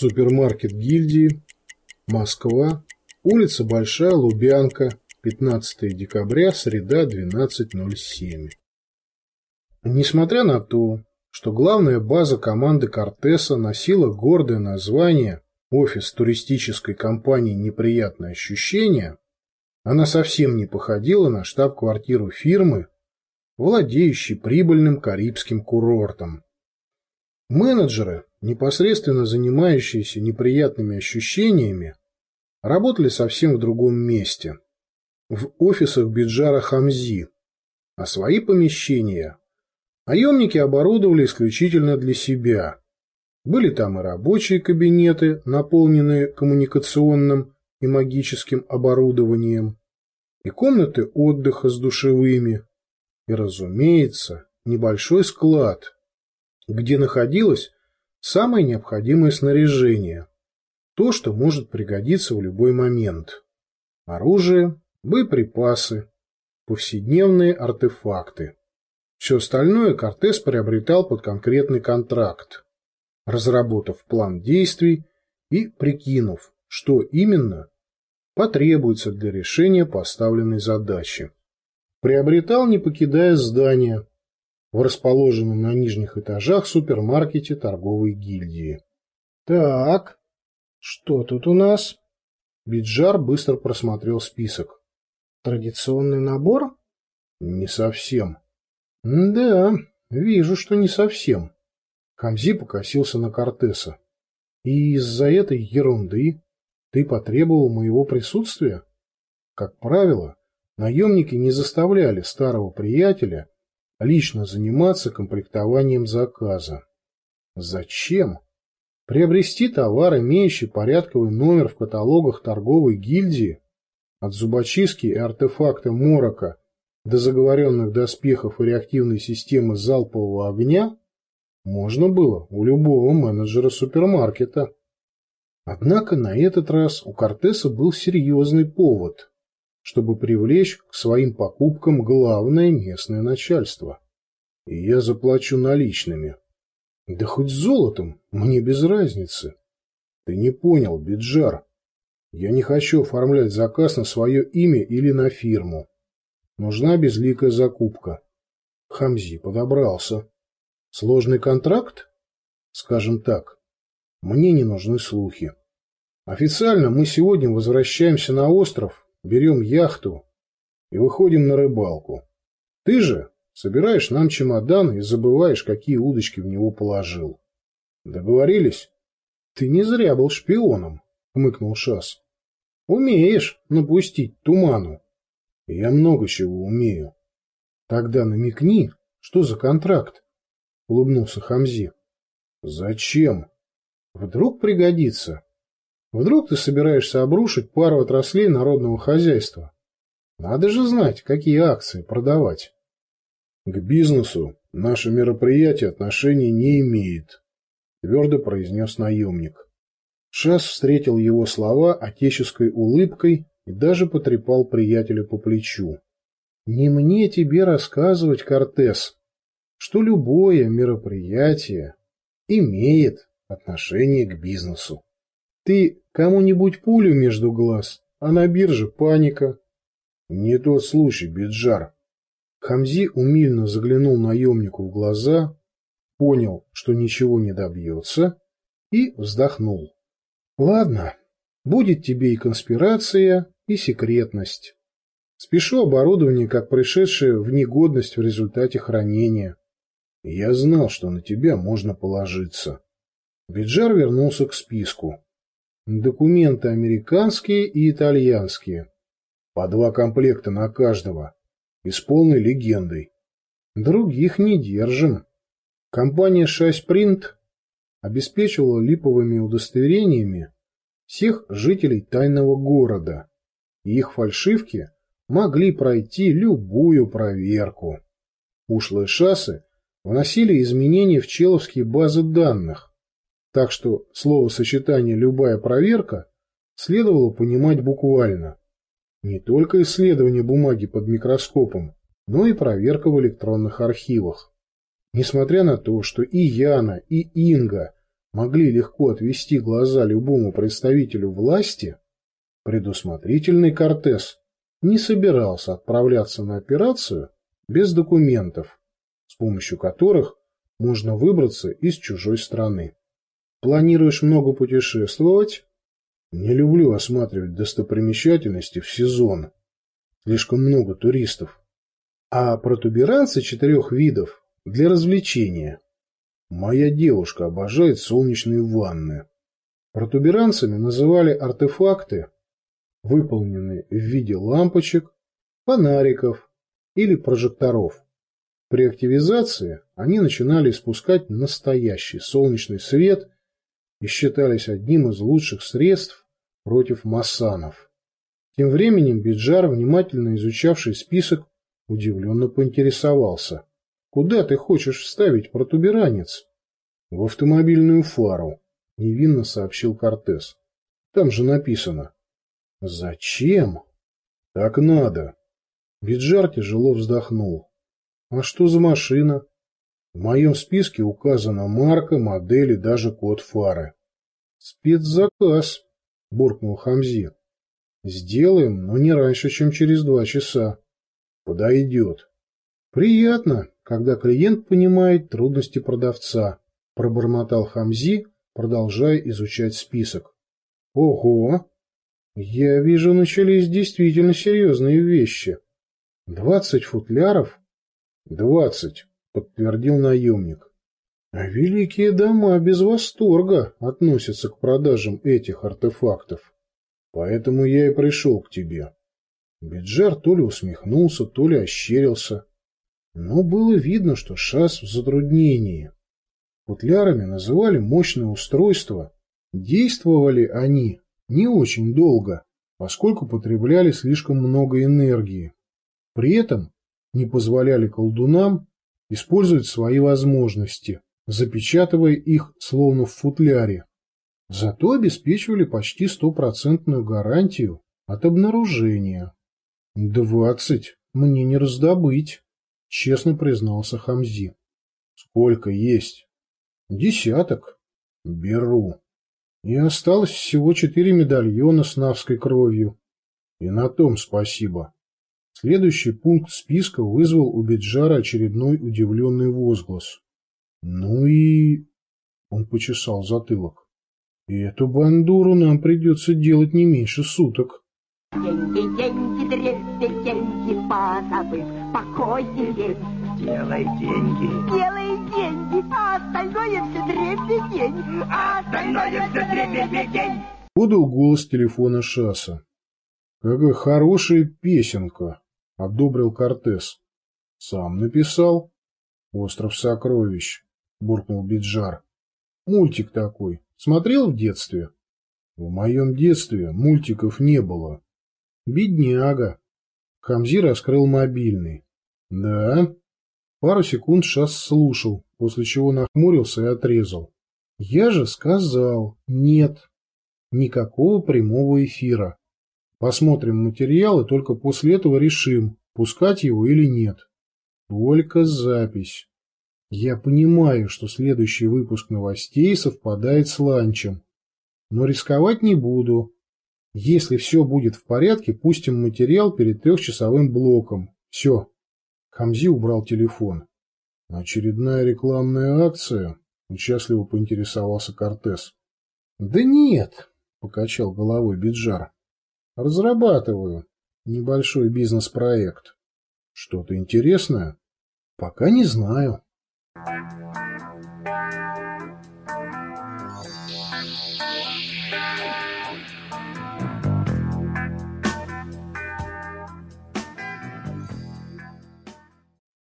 Супермаркет гильдии. Москва. Улица Большая Лубянка. 15 декабря, среда, 12.07. Несмотря на то, что главная база команды Кортеса носила гордое название «Офис туристической компании «Неприятное ощущение», она совсем не походила на штаб-квартиру фирмы, владеющей прибыльным карибским курортом. Менеджеры, непосредственно занимающиеся неприятными ощущениями, работали совсем в другом месте, в офисах Биджара Хамзи, а свои помещения наемники оборудовали исключительно для себя. Были там и рабочие кабинеты, наполненные коммуникационным и магическим оборудованием, и комнаты отдыха с душевыми, и, разумеется, небольшой склад, где находилось самое необходимое снаряжение, то, что может пригодиться в любой момент. Оружие, боеприпасы, повседневные артефакты. Все остальное Кортес приобретал под конкретный контракт, разработав план действий и прикинув, что именно потребуется для решения поставленной задачи. Приобретал, не покидая здания, в расположенном на нижних этажах супермаркете торговой гильдии. «Так, что тут у нас?» Биджар быстро просмотрел список. «Традиционный набор?» «Не совсем». «Да, вижу, что не совсем». Хамзи покосился на Кортеса. «И из-за этой ерунды ты потребовал моего присутствия?» Как правило, наемники не заставляли старого приятеля лично заниматься комплектованием заказа. Зачем? Приобрести товар, имеющий порядковый номер в каталогах торговой гильдии, от зубочистки и артефакта Морока до заговоренных доспехов и реактивной системы залпового огня, можно было у любого менеджера супермаркета. Однако на этот раз у Кортеса был серьезный повод чтобы привлечь к своим покупкам главное местное начальство. И я заплачу наличными. Да хоть золотом, мне без разницы. Ты не понял, Биджар. Я не хочу оформлять заказ на свое имя или на фирму. Нужна безликая закупка. Хамзи подобрался. Сложный контракт? Скажем так, мне не нужны слухи. Официально мы сегодня возвращаемся на остров берем яхту и выходим на рыбалку. Ты же собираешь нам чемодан и забываешь, какие удочки в него положил. Договорились? Ты не зря был шпионом, хмыкнул Шас. Умеешь напустить туману. Я много чего умею. Тогда намекни, что за контракт? Улыбнулся Хамзи. Зачем? Вдруг пригодится. Вдруг ты собираешься обрушить пару отраслей народного хозяйства? Надо же знать, какие акции продавать. К бизнесу наше мероприятие отношения не имеет, твердо произнес наемник. Шас встретил его слова отеческой улыбкой и даже потрепал приятеля по плечу. «Не мне тебе рассказывать, Кортес, что любое мероприятие имеет отношение к бизнесу. Ты Кому-нибудь пулю между глаз, а на бирже паника. Не тот случай, Биджар. Хамзи умильно заглянул наемнику в глаза, понял, что ничего не добьется, и вздохнул. Ладно, будет тебе и конспирация, и секретность. Спешу оборудование, как пришедшее в негодность в результате хранения. Я знал, что на тебя можно положиться. Биджар вернулся к списку. Документы американские и итальянские. По два комплекта на каждого. И с полной легендой. Других не держим. Компания «Шайспринт» обеспечивала липовыми удостоверениями всех жителей тайного города, и их фальшивки могли пройти любую проверку. Ушлые шассы вносили изменения в человские базы данных, так что словосочетание «любая проверка» следовало понимать буквально. Не только исследование бумаги под микроскопом, но и проверка в электронных архивах. Несмотря на то, что и Яна, и Инга могли легко отвести глаза любому представителю власти, предусмотрительный Кортес не собирался отправляться на операцию без документов, с помощью которых можно выбраться из чужой страны. Планируешь много путешествовать? Не люблю осматривать достопримечательности в сезон. Слишком много туристов. А протуберанцы четырех видов для развлечения. Моя девушка обожает солнечные ванны. Протуберанцами называли артефакты, выполненные в виде лампочек, фонариков или прожекторов. При активизации они начинали испускать настоящий солнечный свет и считались одним из лучших средств против массанов. Тем временем Биджар, внимательно изучавший список, удивленно поинтересовался. «Куда ты хочешь вставить протуберанец?» «В автомобильную фару», — невинно сообщил Кортес. «Там же написано». «Зачем?» «Так надо». Биджар тяжело вздохнул. «А что за машина?» В моем списке указана марка, модель и даже код фары. «Спецзаказ», — буркнул Хамзи. «Сделаем, но не раньше, чем через два часа». «Подойдет». «Приятно, когда клиент понимает трудности продавца», — пробормотал Хамзи, продолжая изучать список. «Ого! Я вижу, начались действительно серьезные вещи. Двадцать футляров?» «Двадцать», — подтвердил наемник. А великие дома без восторга относятся к продажам этих артефактов. Поэтому я и пришел к тебе. Биджар то ли усмехнулся, то ли ощерился. Но было видно, что шас в затруднении. Футлярами называли мощные устройства. Действовали они не очень долго, поскольку потребляли слишком много энергии. При этом не позволяли колдунам использовать свои возможности, запечатывая их словно в футляре. Зато обеспечивали почти стопроцентную гарантию от обнаружения. «Двадцать мне не раздобыть», — честно признался Хамзи. «Сколько есть?» «Десяток. Беру. И осталось всего четыре медальона с навской кровью. И на том спасибо». Следующий пункт списка вызвал у Биджара очередной удивленный возглас. Ну и... Он почесал затылок. И эту бандуру нам придется делать не меньше суток. Деньги, деньги, дребе, деньги, позабыв покойнее. Делай деньги. Делай деньги, а остальное все дребедень, а остальное все дребедень. Подал голос телефона Шаса. Какая хорошая песенка, одобрил Кортес. Сам написал. Остров сокровищ. — буркнул Биджар. «Мультик такой. Смотрел в детстве?» «В моем детстве мультиков не было». «Бедняга». Хамзи раскрыл мобильный. «Да?» Пару секунд Шас слушал, после чего нахмурился и отрезал. «Я же сказал, нет. Никакого прямого эфира. Посмотрим материал и только после этого решим, пускать его или нет. Только запись. Я понимаю, что следующий выпуск новостей совпадает с ланчем, но рисковать не буду. Если все будет в порядке, пустим материал перед трехчасовым блоком. Все. Хамзи убрал телефон. Очередная рекламная акция? Участливо поинтересовался Кортес. Да нет, покачал головой Биджар. Разрабатываю небольшой бизнес-проект. Что-то интересное? Пока не знаю.